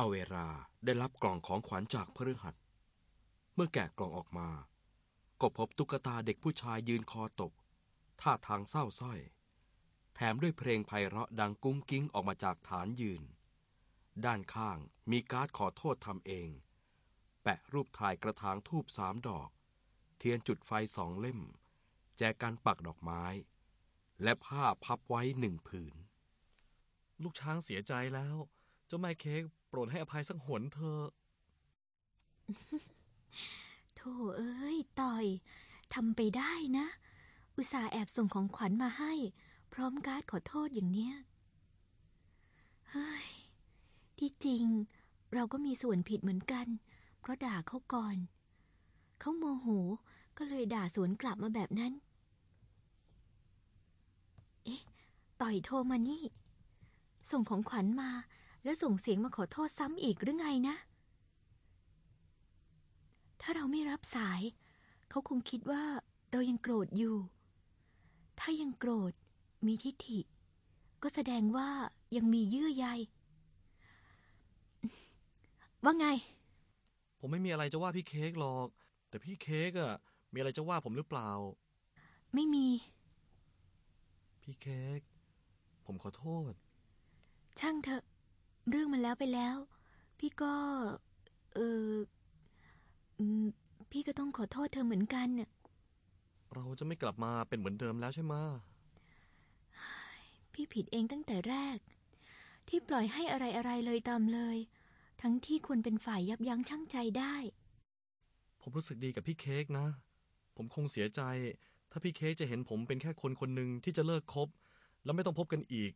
อเวลาได้รับกล่องของขวัญจากพฤหัส เมื่อแกะกล่องออกมา ก็พบตุ๊กตาเด็กผู้ชายยืนคอตก ท่าทางเศร้าสร้อย แถมด้วยเพลงไพเราะดังกุ้งกิ้งออกมาจากฐานยืน ด้านข้างมีการ์ดขอโทษทำเอง แปะรูปถ่ายกระถางทูบสามดอก เทียนจุดไฟสองเล่ม แจกันปักดอกไม้ และผ้าพับไว้หนึ่งผืน ลูกช้างเสียใจแล้ว เจ้าแม่เค้ก โปรดให้อภัยสักหนเถอโธ่เอ้ย ต่อยทำไปได้นะ อุตส่าห์แอบส่งของขวัญมาให้ พร้อมการ์ดขอโทษอย่างเนี้ย เฮ้ย ที่จริง เราก็มีส่วนผิดเหมือนกัน เพราะด่าเขาก่อน เขาโมโหก็เลยด่าสวนกลับมาแบบนั้น เอ๊ะ ต่อยโทรมานี่ ส่งของขวัญมา แล้วส่งเสียงมาขอโทษซ้ำอีกหรือไงนะ ถ้าเราไม่รับสาย เขาคงคิดว่าเรายังโกรธอยู่ ถ้ายังโกรธมีทิฐิ ก็แสดงว่ายังมีเยื่อใย ว่าไง ผมไม่มีอะไรจะว่าพี่เค้กหรอก แต่พี่เค้กอะมีอะไรจะว่าผมหรือเปล่า ไม่มี พี่เค้กผมขอโทษ ช่างเถอะ เรื่องมันแล้วไปแล้ว พี่ก็ เอออืมพี่ก็ต้องขอโทษเธอเหมือนกันเนี่ยเราจะไม่กลับมาเป็นเหมือนเดิมแล้วใช่ไหมะพี่ผิดเองตั้งแต่แรก ที่ปล่อยให้อะไรอะไรๆเลยตามเลย ทั้งที่ควรเป็นฝ่ายยับยั้งชั่งใจได้ ผมรู้สึกดีกับพี่เค้กนะ ผมคงเสียใจ ถ้าพี่เค้กจะเห็นผมเป็นแค่คนคนหนึ่งที่จะเลิกคบ แล้วไม่ต้องพบกันอีก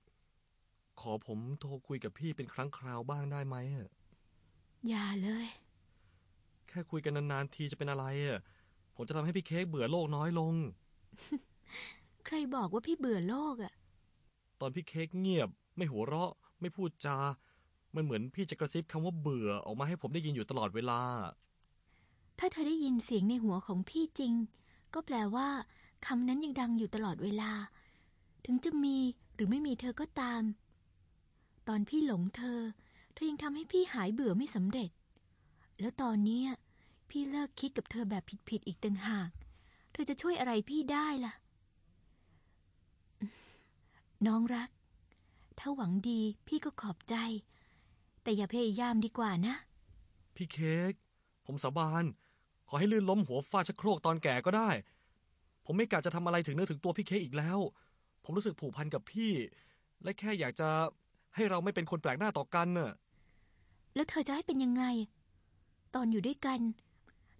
ขอผมโทรคุยกับพี่เป็นครั้งคราวบ้างได้ไหมอะอย่าเลย แค่คุยกันนานๆทีจะเป็นอะไรอะผมจะทำให้พี่เค้กเบื่อโลกน้อยลง ใครบอกว่าพี่เบื่อโลกอะ่ะตอนพี่เค้กเงียบ ไม่หัวเราะ ไม่พูดจา มันเหมือนพี่จะกระซิบคำว่าเบื่อออกมาให้ผมได้ยินอยู่ตลอดเวลา ถ้าเธอได้ยินเสียงในหัวของพี่จริง ก็แปลว่าคำนั้นยังดังอยู่ตลอดเวลา ถึงจะมีหรือไม่มีเธอก็ตาม ตอนพี่หลงเธอ เธอยังทำให้พี่หายเบื่อไม่สำเร็จ แล้วตอนเนี้ยพี่เลิกคิดกับเธอแบบผิดๆอีกต่างหาก เธอจะช่วยอะไรพี่ได้ล่ะ น้องรัก ถ้าหวังดีพี่ก็ขอบใจ แต่อย่าพยายามดีกว่านะ พี่เค้ก ผมสาบาน ขอให้ลื่นล้มหัวฟาดชักโครกตอนแก่ก็ได้ ผมไม่กะจะทำอะไรถึงเนื้อถึงตัวพี่เค้กอีกแล้ว ผมรู้สึกผูกพันกับพี่ และแค่อยากจะ ให้เราไม่เป็นคนแปลกหน้าต่อกันน่ะ แล้วเธอจะให้เป็นยังไง ตอนอยู่ด้วยกัน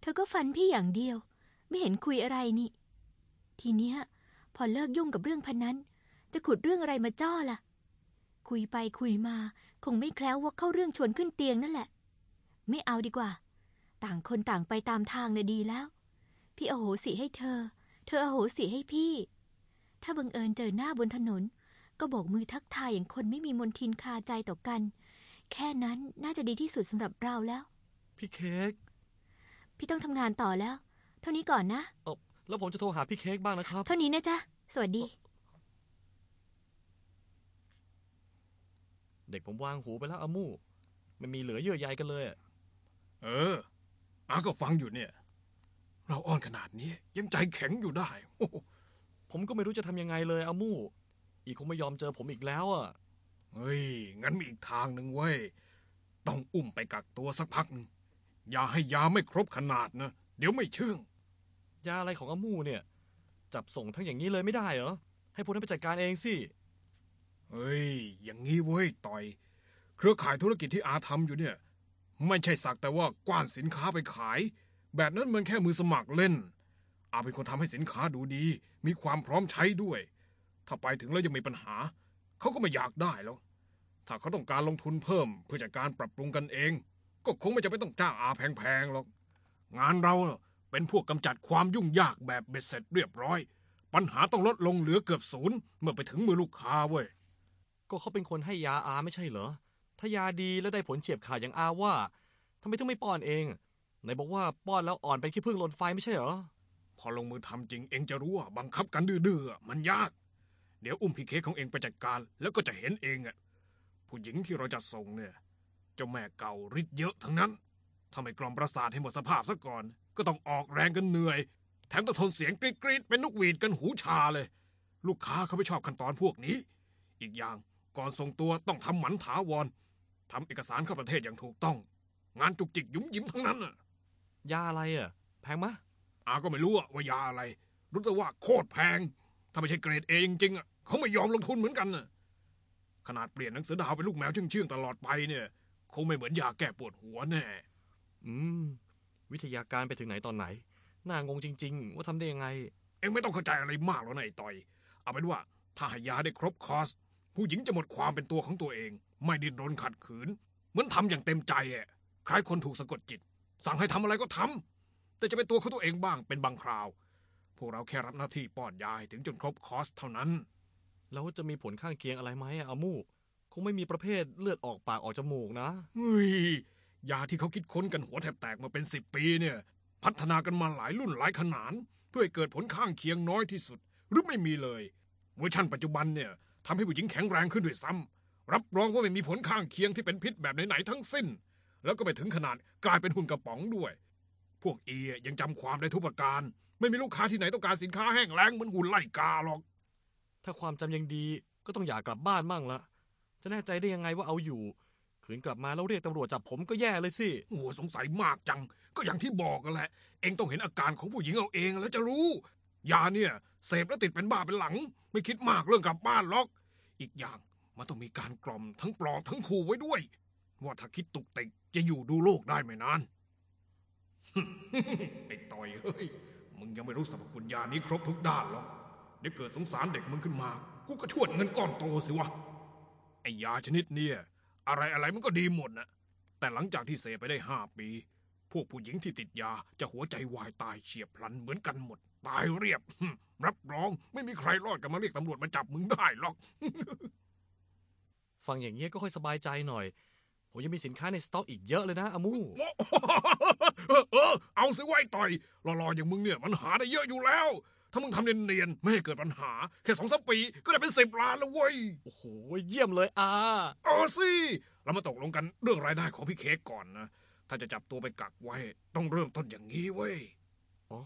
เธอก็ฟันพี่อย่างเดียว ไม่เห็นคุยอะไรนี่ ทีเนี้ย พอเลิกยุ่งกับเรื่องพันนั้น จะขุดเรื่องอะไรมาจ้อล่ะ คุยไปคุยมา คงไม่แคล้วว่าเข้าเรื่องชวนขึ้นเตียงนั่นแหละ ไม่เอาดีกว่า ต่างคนต่างไปตามทางน่ะดีแล้ว พี่อโหสิให้เธอ เธออโหสิให้พี่ ถ้าบังเอิญเจอหน้าบนถนน ก็โบกมือทักทายอย่างคนไม่มีมนทินคาใจต่อกัน แค่นั้นน่าจะดีที่สุดสำหรับเราแล้ว พี่เค้กพี่ต้องทำงานต่อแล้ว เท่านี้ก่อนนะ เออแล้วผมจะโทรหาพี่เค้กบ้างนะครับ เท่านี้นะจ๊ะ สวัสดี เด็กผมวางหูไปแล้วอามู่มันมีเหลือเยื่อใยกันเลยอะเอออาก็ฟังอยู่เนี่ย เราอ้อนขนาดนี้ยังใจแข็งอยู่ได้โอ้โหผมก็ไม่รู้จะทำยังไงเลยอามู่ อีกคงไม่ยอมเจอผมอีกแล้วอะเฮ้ย งั้นมีอีกทางหนึ่งเว้ย ต้องอุ้มไปกักตัวสักพักหนึ่งอย่าให้ยาไม่ครบขนาดนะ เดี๋ยวไม่เชื่อง ยาอะไรของอามู่เนี่ย จับส่งทั้งอย่างนี้เลยไม่ได้เหรอ ให้พวกนั้นไปจัดการเองสิ เฮ้ย อย่างงี้เว้ยต่อย เครือข่ายธุรกิจที่อาทำอยู่เนี่ย ไม่ใช่สักแต่ว่ากว้านสินค้าไปขาย แบบนั้นมันแค่มือสมัครเล่น อาเป็นคนทำให้สินค้าดูดี มีความพร้อมใช้ด้วย ถ้าไปถึงแล้วยังมีปัญหา เขาก็ไม่อยากได้แล้ว ถ้าเขาต้องการลงทุนเพิ่มเพื่อจัดการปรับปรุงกันเอง ก็คงไม่จำเป็นต้องจ้างอาแพงๆหรอก งานเราน่ะเป็นพวกกำจัดความยุ่งยากแบบเบ็ดเสร็จเรียบร้อย ปัญหาต้องลดลงเหลือเกือบศูนย์เมื่อไปถึงมือลูกค้าเว้ย ก็เขาเป็นคนให้ยาอาไม่ใช่เหรอ ถ้ายาดีแล้วได้ผลเฉียบขาดอย่างอาว่าทำไมถึงไม่ป้อนเองไหนบอกว่าป้อนแล้วอ่อนเป็นขี้ผึ้งหล่นไฟไม่ใช่เหรอ พอลงมือทำจริงเองจะรู้ว่าบังคับกันดื้อๆอะมันยาก เดี๋ยวอุ้มพี่เค้กของเองไปจัดการ แล้วก็จะเห็นเองอะผู้หญิงที่เราจะส่งเนี่ยเจ้าแม่เก่าฤทธิ์เยอะทั้งนั้นถ้าไม่กล่อมประสาทให้หมดสภาพซะก่อน ก็ต้องออกแรงกันเหนื่อย แถมต้องทนเสียงกรีดๆเป็นนกหวีดกันหูชาเลย ลูกค้าเขาไม่ชอบขั้นตอนพวกนี้ อีกอย่างก่อนส่งตัวต้องทำหมันถาวรทำเอกสารเข้าประเทศอย่างถูกต้อง งานจุกจิกหยุมหยิมทั้งนั้นน่ะยาอะไรอะ แพงมะอาก็ไม่รู้อะว่ายาอะไร รู้แต่ว่าโคตรแพง ถ้าไม่ใช่เกรดเอจริงๆอะ เขาไม่ยอมลงทุนเหมือนกันน่ะ ขนาดเปลี่ยนหนังสือดาวเป็นลูกแมวเชื่องๆตลอดไปเนี่ยคงไม่เหมือนยาแก้ปวดหัวแน่ อืม วิทยาการไปถึงไหนตอนไหน น่างงจริง ๆ ว่าทำได้ยังไง เองไม่ต้องเข้าใจอะไรมากหรอกนะไอ้ต่อย เอาเป็นว่าถ้าให้ยาได้ครบคอร์สผู้หญิงจะหมดความเป็นตัวของตัวเอง ไม่ดิ้นรนขัดขืน เหมือนทำอย่างเต็มใจอะคล้ายคนถูกสะกดจิต สั่งให้ทำอะไรก็ทำแต่จะเป็นตัวของตัวเองบ้างเป็นบางคราว พวกเราแค่รับหน้าที่ป้อนยาให้ถึงจนครบคอร์สเท่านั้น แล้วจะมีผลข้างเคียงอะไรไหมอะอามูคงไม่มีประเภทเลือดออกปากออกจมูกนะ เฮ้ยยาที่เขาคิดค้นกันหัวแทบแตกมาเป็นสิบปีเนี่ย พัฒนากันมาหลายรุ่นหลายขนาน เพื่อให้เกิดผลข้างเคียงน้อยที่สุด หรือไม่มีเลยเวอร์ชันปัจจุบันเนี่ยทำให้ผู้หญิงแข็งแรงขึ้นด้วยซ้ำรับรองว่าไม่มีผลข้างเคียงที่เป็นพิษแบบไหนๆทั้งสิ้น แล้วก็ไปถึงขนาดกลายเป็นหุ่นกระป๋องด้วย พวกเอยังจำความได้ทุกประการ ไม่มีลูกค้าที่ไหนต้องการสินค้าแห้งแล้งเหมือนหุ่นไล่กาหรอก ถ้าความจำยังดีก็ต้องอยากกลับบ้านบ้างละ จะแน่ใจได้ยังไงว่าเอาอยู่ ขืนกลับมาแล้วเรียกตำรวจจับผมก็แย่เลยสิ โอ้โหสงสัยมากจัง ก็อย่างที่บอกกันแหละ เองต้องเห็นอาการของผู้หญิงเอาเองแล้วจะรู้ ยาเนี่ยเสพแล้วติดเป็นบ้าเป็นหลัง ไม่คิดมากเรื่องกลับบ้านหรอก อีกอย่างมันต้องมีการกล่อมทั้งปลอบทั้งขู่ไว้ด้วย ว่าถ้าคิดตุกติกจะอยู่ดูโลกได้ไม่นาน ไอ้ต่อยเฮ้ย มึงยังไม่รู้สรรพคุณยานี้ครบทุกด้านหรอก ดี๋ยวเกิดสงสารเด็กมึงขึ้นมา กูก็ชวดเงินก้อนโตสิวะ ไอ้ยาชนิดเนี่ยอะไรอะไรมันก็ดีหมดนะ แต่หลังจากที่เสพไปได้ห้าปี พวกผู้หญิงที่ติดยาจะหัวใจวายตายเฉียบพลันเหมือนกันหมด ตายเรียบหึรับรองไม่มีใครรอดกันมาเรียกตำรวจมาจับมึงได้หรอก ฟังอย่างเงี้ยก็ค่อยสบายใจหน่อย ผมยังมีสินค้าในสต็อกอีกเยอะเลยนะอามู เออ เอาสิไว้ต่อยรอๆอย่างมึงเนี่ยมันหาได้เยอะอยู่แล้ว ถ้ามึงทำเนียนๆไม่ให้เกิดปัญหา แค่สองสามปีก็ได้เป็นสิบล้านแล้วเว้ย โอ้โห เยี่ยมเลยอาเออสิเรามาตกลงกันเรื่องรายได้ของพี่เค้กก่อนนะ ถ้าจะจับตัวไปกักไว้ ต้องเริ่มต้นอย่างนี้เว้ย อ๋อ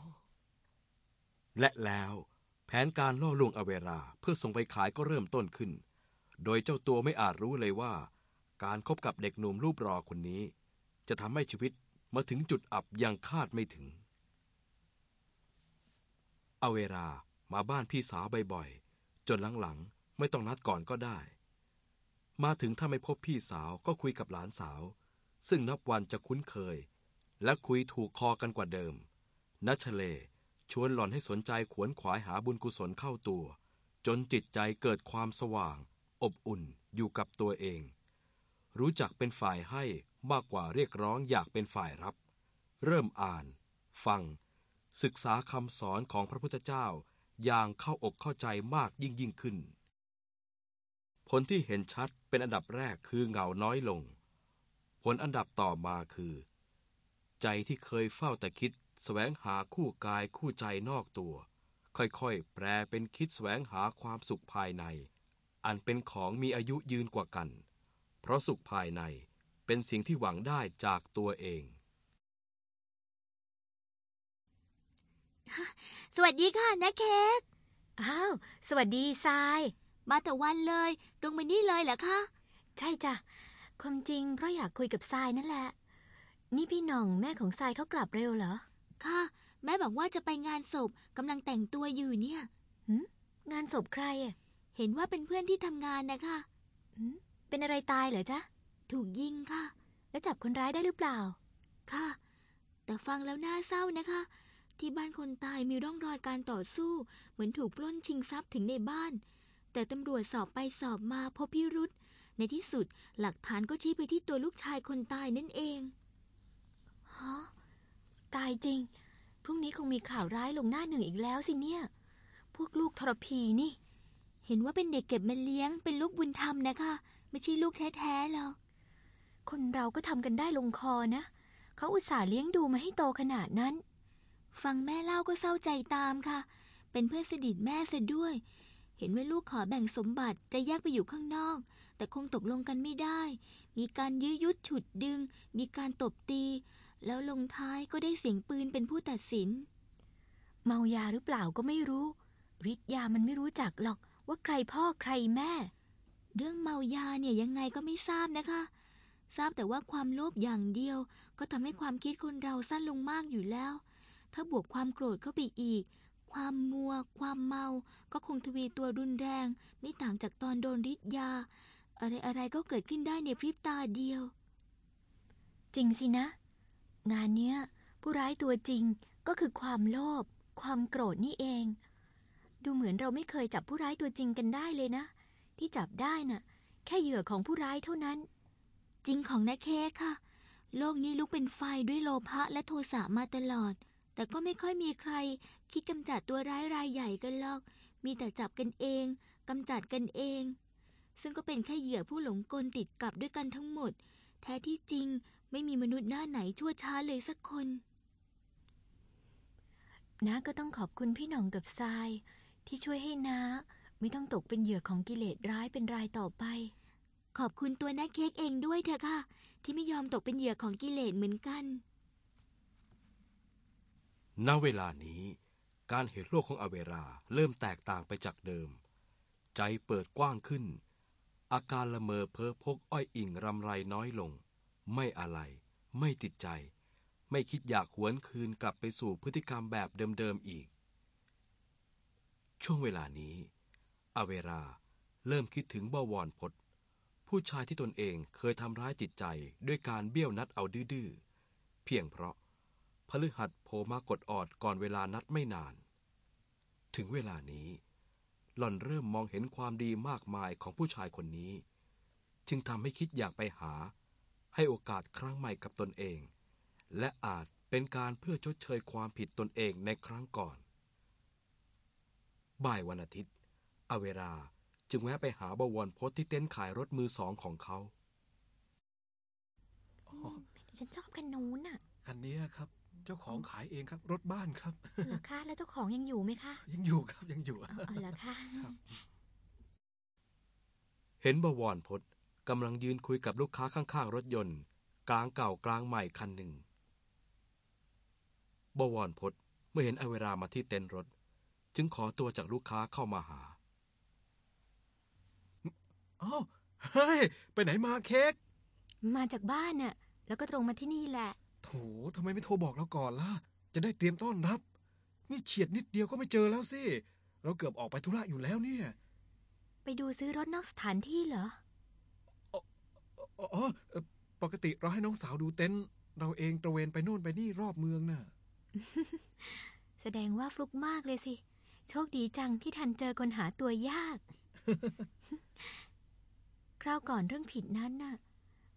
และแล้วแผนการล่อลวงอเวราเพื่อส่งไปขายก็เริ่มต้นขึ้น โดยเจ้าตัวไม่อาจรู้เลยว่า การคบกับเด็กหนุ่มรูปรอคนนี้ จะทำให้ชีวิตมาถึงจุดอับอย่างคาดไม่ถึง อเวรามาบ้านพี่สาวบ่อยๆ จนหลังๆ ไม่ต้องนัดก่อนก็ได้ มาถึงถ้าไม่พบพี่สาวก็คุยกับหลานสาว ซึ่งนับวันจะคุ้นเคย และคุยถูกคอกันกว่าเดิม นัชเลชวนหล่อนให้สนใจขวนขวายหาบุญกุศลเข้าตัว จนจิตใจเกิดความสว่าง อบอุ่นอยู่กับตัวเอง รู้จักเป็นฝ่ายให้มากกว่าเรียกร้องอยากเป็นฝ่ายรับ เริ่มอ่าน ฟัง ศึกษาคำสอนของพระพุทธเจ้าอย่างเข้าอกเข้าใจมากยิ่งยิ่งขึ้น ผลที่เห็นชัดเป็นอันดับแรกคือเหงาน้อยลง ผลอันดับต่อมาคือ ใจที่เคยเฝ้าแต่คิดแสวงหาคู่กายคู่ใจนอกตัว ค่อยๆ แปลเป็นคิดแสวงหาความสุขภายใน อันเป็นของมีอายุยืนกว่ากัน เพราะสุขภายในเป็นสิ่งที่หวังได้จากตัวเอง สวัสดีค่ะนะเค้ก อ้าว สวัสดีทราย มาแต่วันเลยตรงมานี่เลยเหรอคะ ใช่จ้ะ ความจริงเพราะอยากคุยกับทรายนั่นแหละ นี่พี่หน่องแม่ของทรายเขากลับเร็วเหรอ ค่ะ แม่บอกว่าจะไปงานศพกำลังแต่งตัวอยู่เนี่ยงานศพใครอะเห็นว่าเป็นเพื่อนที่ทำงานนะคะหืมเป็นอะไรตายเหรอจ๊ะ ถูกยิงค่ะ แล้วจับคนร้ายได้หรือเปล่า ค่ะ แต่ฟังแล้วน่าเศร้านะคะ ที่บ้านคนตายมีร่องรอยการต่อสู้ เหมือนถูกปล้นชิงทรัพย์ถึงในบ้าน แต่ตำรวจสอบไปสอบมาพบพิรุษในที่สุดหลักฐานก็ชี้ไปที่ตัวลูกชายคนตายนั่นเองฮะตายจริง พรุ่งนี้คงมีข่าวร้ายลงหน้าหนึ่งอีกแล้วสิเนี่ย พวกลูกทรพีนี่ เห็นว่าเป็นเด็กเก็บมาเลี้ยงเป็นลูกบุญธรรมนะคะ ไม่ใช่ลูกแท้ๆหรอกคนเราก็ทำกันได้ลงคอนะ เขาอุตส่าห์เลี้ยงดูมาให้โตขนาดนั้น ฟังแม่เล่าก็เศร้าใจตามค่ะ เป็นเพื่อนสนิทแม่เสียด้วย เห็นว่าลูกขอแบ่งสมบัติจะแยกไปอยู่ข้างนอก แต่คงตกลงกันไม่ได้ มีการยื้อยุดฉุดดึง มีการตบตี แล้วลงท้ายก็ได้เสียงปืนเป็นผู้ตัดสิน เมายาหรือเปล่าก็ไม่รู้ฤทธิ์ยามันไม่รู้จักหรอกว่าใครพ่อใครแม่ เรื่องเมายาเนี่ยยังไงก็ไม่ทราบนะคะ ทราบแต่ว่าความโลภอย่างเดียว ก็ทำให้ความคิดคนเราสั้นลงมากอยู่แล้ว ถ้าบวกความโกรธเข้าไปอีก ความมัว ความเมา ก็คงทวีตัวรุนแรง ไม่ต่างจากตอนโดนฤทธิ์ยาอะไรอะไรๆก็เกิดขึ้นได้ในพริบตาเดียว จริงสินะ งานเนี้ย ผู้ร้ายตัวจริงก็คือความโลภความโกรธนี่เอง ดูเหมือนเราไม่เคยจับผู้ร้ายตัวจริงกันได้เลยนะ ที่จับได้น่ะ แค่เหยื่อของผู้ร้ายเท่านั้น จริงของนาเค้กค่ะ โลกนี้ลุกเป็นไฟด้วยโลภะและโทสะมาตลอด แต่ก็ไม่ค่อยมีใคร คิดกำจัดตัวร้ายรายใหญ่กันหรอก มีแต่จับกันเองกำจัดกันเอง ซึ่งก็เป็นแค่เหยื่อผู้หลงกลติดกับด้วยกันทั้งหมด แท้ที่จริงไม่มีมนุษย์หน้าไหนชั่วช้าเลยสักคนน้าก็ต้องขอบคุณพี่หน่องกับทราย ที่ช่วยให้น้าไม่ต้องตกเป็นเหยื่อของกิเลสร้ายเป็นรายต่อไป ขอบคุณตัวนักเค้กเองด้วยเถอะค่ะ ที่ไม่ยอมตกเป็นเหยื่อของกิเลสเหมือนกัน ณเวลานี้การเห็นโลกของอเวราเริ่มแตกต่างไปจากเดิม ใจเปิดกว้างขึ้น อาการละเมอเพ้อพกอ้อยอิ่งรำไรน้อยลง ไม่อะไร ไม่ติดใจ ไม่คิดอยากหวนคืนกลับไปสู่พฤติกรรมแบบเดิมๆอีก ช่วงเวลานี้ อเวราเริ่มคิดถึงบวรพศผู้ชายที่ตนเองเคยทำร้ายจิตใจด้วยการเบี้ยวนัดเอาดื้อเพียงเพราะ พฤหัสโผล่มากดออดก่อนเวลานัดไม่นาน ถึงเวลานี้ หล่อนเริ่มมองเห็นความดีมากมายของผู้ชายคนนี้ จึงทำให้คิดอยากไปหา ให้โอกาสครั้งใหม่กับตนเอง และอาจเป็นการเพื่อชดเชยความผิดตนเองในครั้งก่อน บ่ายวันอาทิตย์ อเวราจึงแวะไปหาบวรพศที่เต็นท์ขายรถมือสองของเขาอ๋อฉันชอบคันนู้นน่ะ คันนี้ครับ เจ้าของขายเองครับ รถบ้านครับเหรอคะแล้วเจ้าของยังอยู่ไหมคะ ยังอยู่ครับยังอยู่อ๋ออ๋อเหรอคะครับ เห็นบวรพศกำลังยืนคุยกับลูกค้าข้างๆ รถยนต์ กลางเก่ากลางใหม่คันหนึ่ง บวรพศเมื่อเห็นอเวรามาที่เต็นท์รถ จึงขอตัวจากลูกค้าเข้ามาหาอ้าวเฮ้ย ไปไหนมาเค้กมาจากบ้านน่ะ แล้วก็ตรงมาที่นี่แหละ โถทำไมไม่โทรบอกเราก่อนล่ะ จะได้เตรียมต้อนรับ นี่เฉียดนิดเดียวก็ไม่เจอแล้วสิ เราเกือบออกไปธุระอยู่แล้วเนี่ย ไปดูซื้อรถนอกสถานที่เหรออ๋ออ๋อเอ่อปกติเราให้น้องสาวดูเต็นท์เราเองตระเวนไปโน่นไปนี่รอบเมืองน่ะ แสดงว่าฟลุกมากเลยสิ โชคดีจังที่ทันเจอคนหาตัวยาก คราวก่อนเรื่องผิดนั้นน่ะ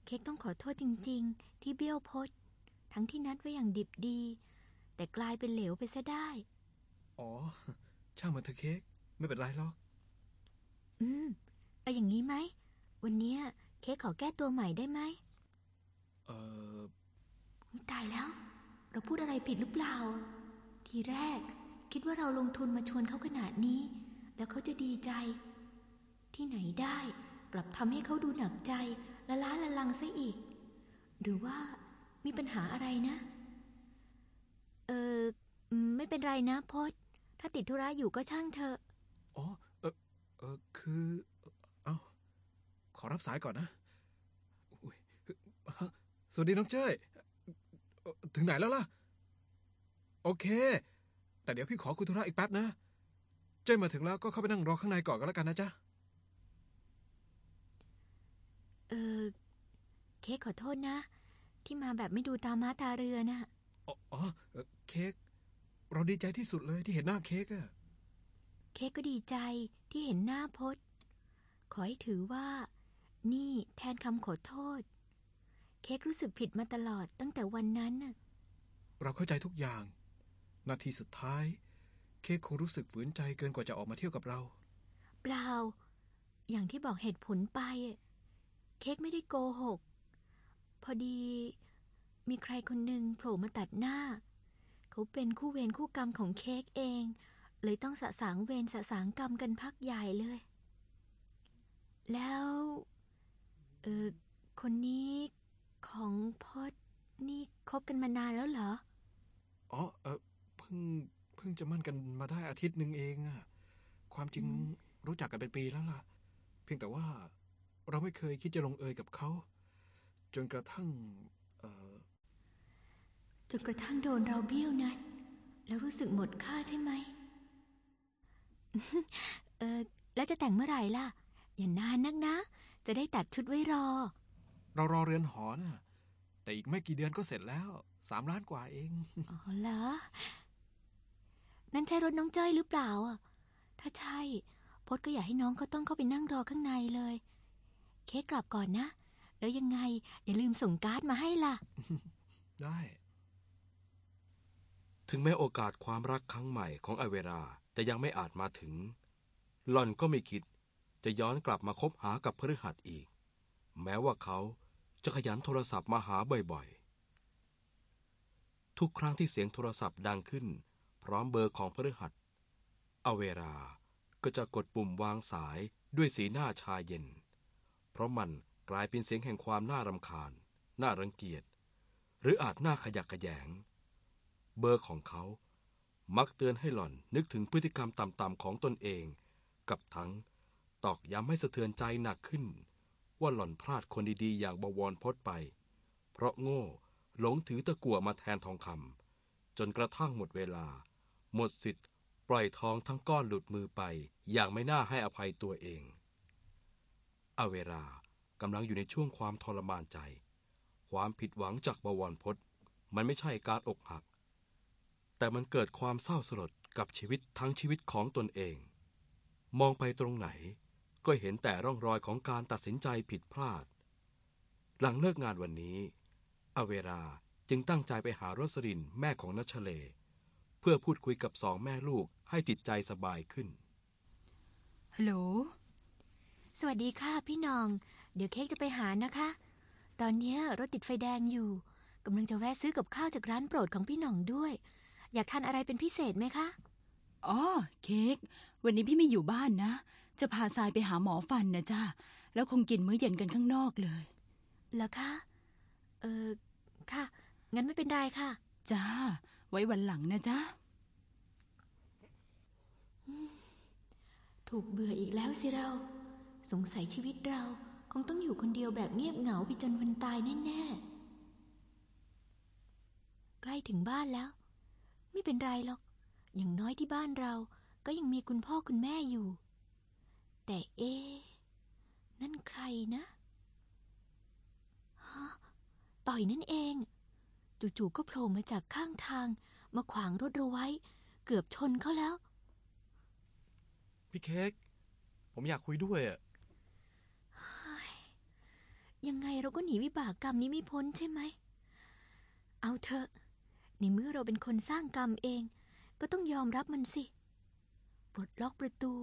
เค้กต้องขอโทษจริง ๆ ที่เบี้ยวพด ทั้งที่นัดไว้อย่างดิบดี แต่กลายเป็นเหลวไปซะได้ อ๋อ ช่างมันเถอะเค้กไม่เป็นไรหรอก อืม เอาอย่างนี้ไหม วันเนี้ยเค้กขอแก้ตัวใหม่ได้ไหม เอออุ๊ยตายแล้ว เราพูดอะไรผิดหรือเปล่า ทีแรก คิดว่าเราลงทุนมาชวนเขาขนาดนี้ แล้วเขาจะดีใจ ที่ไหนได้ กลับทำให้เขาดูหนักใจ ละล้าละลังซะอีก หรือว่า มีปัญหาอะไรนะ เอออืมไม่เป็นไรนะพศถ้าติดธุระอยู่ก็ช่างเถอะ อ๋อ เออเออคือ เอาขอรับสายก่อนนะอุ๊ยฮะสวัสดีน้องเจ้ยเอ่อถึงไหนแล้วล่ะ โอเค แต่เดี๋ยวพี่ขอคุยธุระอีกแป๊บนะ เจ้ยมาถึงแล้วก็เข้าไปนั่งรอข้างในก่อนก็แล้วกันนะจ๊ะ เออ เค้กขอโทษนะ ที่มาแบบไม่ดูตาม้าตาเรือน่ะอ๋ออ๋อเอ่อเค้กเราดีใจที่สุดเลยที่เห็นหน้าเค้กอะเค้กก็ดีใจที่เห็นหน้าพดขอให้ถือว่า นี่แทนคำขอโทษ เค้กรู้สึกผิดมาตลอดตั้งแต่วันนั้นน่ะเราเข้าใจทุกอย่าง นาทีสุดท้าย เค้กคงรู้สึกฝืนใจเกินกว่าจะออกมาเที่ยวกับเรา เปล่า อย่างที่บอกเหตุผลไป เค้กไม่ได้โกหก พอดีมีใครคนหนึ่งโผล่มาตัดหน้า เขาเป็นคู่เวรคู่กรรมของเค้กเอง เลยต้องสะสางเวรสะสางกรรมกันพักใหญ่เลย แล้ว เออคนนี้ของพอดนี่คบกันมานานแล้วเหรอ อ๋อเออเพิ่งเพิ่งจะมั่นกันมาได้อาทิตย์หนึ่งเองอะความจริงอืมรู้จักกันเป็นปีแล้วล่ะ เพียงแต่ว่าเราไม่เคยคิดจะลงเอยกับเขา จนกระทั่งเออจนกระทั่งโดนเราเบี้ยวนัดแล้วรู้สึกหมดค่าใช่ไหมเออแล้วจะแต่งเมื่อไหร่ล่ะ อย่านานนักนะ จะได้ตัดชุดไว้รอ เรารอเรือนหอน่ะ แต่อีกไม่กี่เดือนก็เสร็จแล้วสามล้านกว่าเอง อ๋อเหรอ นั่นใช่รถน้องเจ้ยหรือเปล่าอะ ถ้าใช่พดก็อยากให้น้องเขาต้องเข้าไปนั่งรอข้างในเลย เค้กกลับก่อนนะ แล้วยังไง อย่าลืมส่งการ์ดมาให้ล่ะ ได้ ถึงแม้โอกาสความรักครั้งใหม่ของอเวราจะยังไม่อาจมาถึง หล่อนก็ไม่คิด จะย้อนกลับมาคบหากับพฤหัสอีก แม้ว่าเขาจะขยันโทรศัพท์มาหาบ่อยๆ ทุกครั้งที่เสียงโทรศัพท์ดังขึ้น พร้อมเบอร์ของพฤหัส อเวราก็จะกดปุ่มวางสายด้วยสีหน้าชาเย็น เพราะมัน กลายเป็นเสียงแห่งความน่ารำคาญ น่ารังเกียจ หรืออาจน่าขยักขยง เบอร์ของเขา มักเตือนให้หล่อนนึกถึงพฤติกรรมต่ำๆของตนเอง กับทั้งตอกย้ำให้สะเทือนใจหนักขึ้น ว่าหล่อนพลาดคนดีๆ อย่างบวรพจน์ไป เพราะโง่หลงถือตะกั่วมาแทนทองคำจนกระทั่งหมดเวลา หมดสิทธิ์ปล่อยทองทั้งก้อนหลุดมือไป อย่างไม่น่าให้อภัยตัวเอง อเวรา กำลังอยู่ในช่วงความทรมานใจ ความผิดหวังจากบวรพจน์ มันไม่ใช่การอกหัก แต่มันเกิดความเศร้าสลดกับชีวิตทั้งชีวิตของตนเอง มองไปตรงไหน ก็เห็นแต่ร่องรอยของการตัดสินใจผิดพลาด หลังเลิกงานวันนี้ อเวราจึงตั้งใจไปหารสรินแม่ของนัชเล เพื่อพูดคุยกับสองแม่ลูกให้จิตใจสบายขึ้นฮัลโหล สวัสดีค่ะพี่น้อง เดี๋ยวเค้กจะไปหานะคะ ตอนเนี้ยรถติดไฟแดงอยู่กำลังจะแวะซื้อกับข้าวจากร้านโปรดของพี่หน้องด้วย อยากทานอะไรเป็นพิเศษไหมคะ อ๋อ เค้ก วันนี้พี่ไม่อยู่บ้านนะ จะพาทรายไปหาหมอฟันนะจ้าแล้วคงกินมื้อเย็นกันข้างนอกเลยเหรอคะ เออค่ะ งั้นไม่เป็นไรค่ะ จ้า ไว้วันหลังนะจ้าถูกเบื่ออีกแล้วสิเรา สงสัยชีวิตเรา คงต้องอยู่คนเดียวแบบเงียบเหงาไปจนวันตายแน่ๆ ใกล้ถึงบ้านแล้ว ไม่เป็นไรหรอก อย่างน้อยที่บ้านเราก็ยังมีคุณพ่อคุณแม่อยู่ แต่เอ๊ะนั่นใครนะฮะต่อยนั่นเอง จู่ๆก็โผล่มาจากข้างทาง มาขวางรถเราไว้ เกือบชนเขาแล้ว พี่เค้กผมอยากคุยด้วยอะ ยังไงเราก็หนีวิบากกรรมนี้ไม่พ้นใช่ไหม เอาเถอะ ในเมื่อเราเป็นคนสร้างกรรมเอง ก็ต้องยอมรับมันสิ ปลดล็อกประตู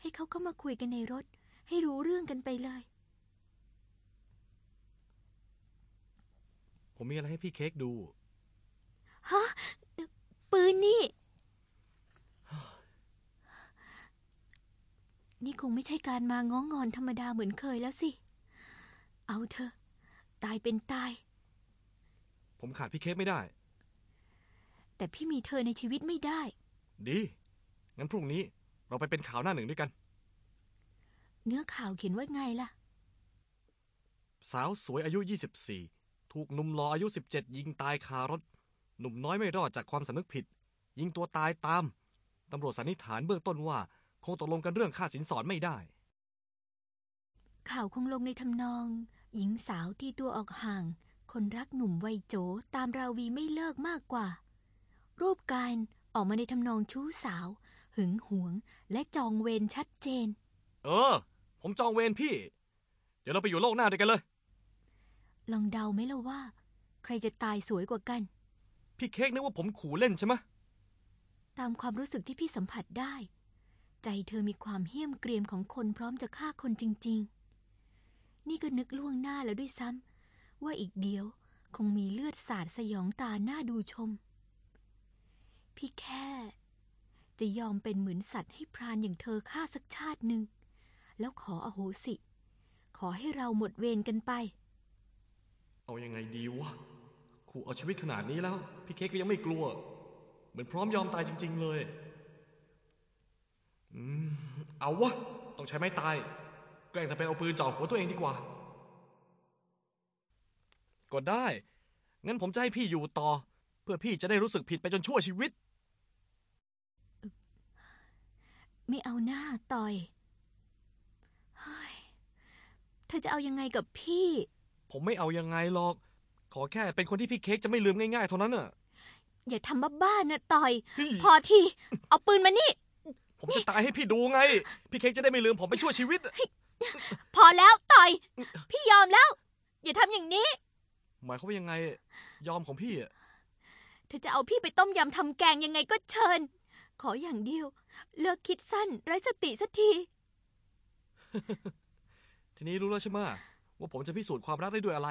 ให้เขาเข้ามาคุยกันในรถ ให้รู้เรื่องกันไปเลย ผมมีอะไรให้พี่เค้กดู ฮะ ปืนนี่ นี่คงไม่ใช่การมาง้องงอนธรรมดาเหมือนเคยแล้วสิ เอาเถอะ ตายเป็นตาย ผมขาดพี่เค้กไม่ได้ แต่พี่มีเธอในชีวิตไม่ได้ ดี งั้นพรุ่งนี้เราไปเป็นข่าวหน้าหนึ่งด้วยกัน เนื้อข่าวเขียนว่าไงล่ะ สาวสวยอายุ 24 ถูกหนุ่มหล่ออายุ 17 ยิงตายคารถ หนุ่มน้อยไม่รอดจากความสำนึกผิด ยิงตัวตายตาม ตำรวจสันนิษฐานเบื้องต้นว่า คงตกลงกันเรื่องค่าสินสอดไม่ได้ ข่าวคงลงในทำนอง หญิงสาวที่ตัวออกห่าง คนรักหนุ่มวัยโจตามราวีไม่เลิกมากกว่า รูปการออกมาในทำนองชู้สาว หึงหวงและจองเวรชัดเจน เออ ผมจองเวรพี่ เดี๋ยวเราไปอยู่โลกหน้าด้วยกันเลย ลองเดาไหมล่ะว่า ใครจะตายสวยกว่ากัน พี่เค้กนึกว่าผมขู่เล่นใช่ไหมตามความรู้สึกที่พี่สัมผัสได้ ใจเธอมีความเหี้ยมเกรียมของคนพร้อมจะฆ่าคนจริง ๆ นี่ก็นึกล่วงหน้าแล้วด้วยซ้ำว่าอีกเดียวคงมีเลือดสาดสยองตาหน้าดูชม พี่แค่ จะยอมเป็นเหมือนสัตว์ให้พรานอย่างเธอฆ่าสักชาติหนึ่ง แล้วขออโหสิ ขอให้เราหมดเวรกันไป เอายังไงดีวะขู่เอาชีวิตขนาดนี้แล้ว พี่เค้กก็ยังไม่กลัว เหมือนพร้อมยอมตายจริง ๆ เลย อืม เอาวะ ต้องใช้ไม้ตาย แกล้งทำเป็นเอาปืนจ่อหัวตัวเองดีกว่า ก็ได้ งั้นผมจะให้พี่อยู่ต่อ เพื่อพี่จะได้รู้สึกผิดไปจนชั่วชีวิต ไม่เอาหน้าต่อย เฮ้ย เธอจะเอายังไงกับพี่ ผมไม่เอายังไงหรอก ขอแค่เป็นคนที่พี่เค้กจะไม่ลืมง่ายๆเท่านั้นน่ะ อย่าทำบ้าๆนะต่อย เฮ้ย พอที เอาปืนมานี่ ผมจะตายให้พี่ดูไง พี่เค้กจะได้ไม่ลืมผมไปชั่วชีวิต พอแล้วต่อย พี่ยอมแล้ว อย่าทำอย่างนี้ หมายเขามว่ายังไง ยอมของพี่อะเธอจะเอาพี่ไปต้มยำทำแกงยังไงก็เชิญ ขออย่างเดียว เลิกคิดสั้นไร้สติสักที ทีนี้รู้แล้วใช่ไหมว่าผมจะพิสูจน์ความรักได้ด้วยอะไร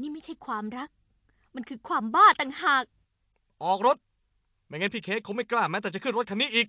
นี่ไม่ใช่ความรัก มันคือความบ้าต่างหาก ออกรถ ไม่งั้นพี่เค้กคงไม่กล้าแม้แต่จะขึ้นรถคันนี้อีก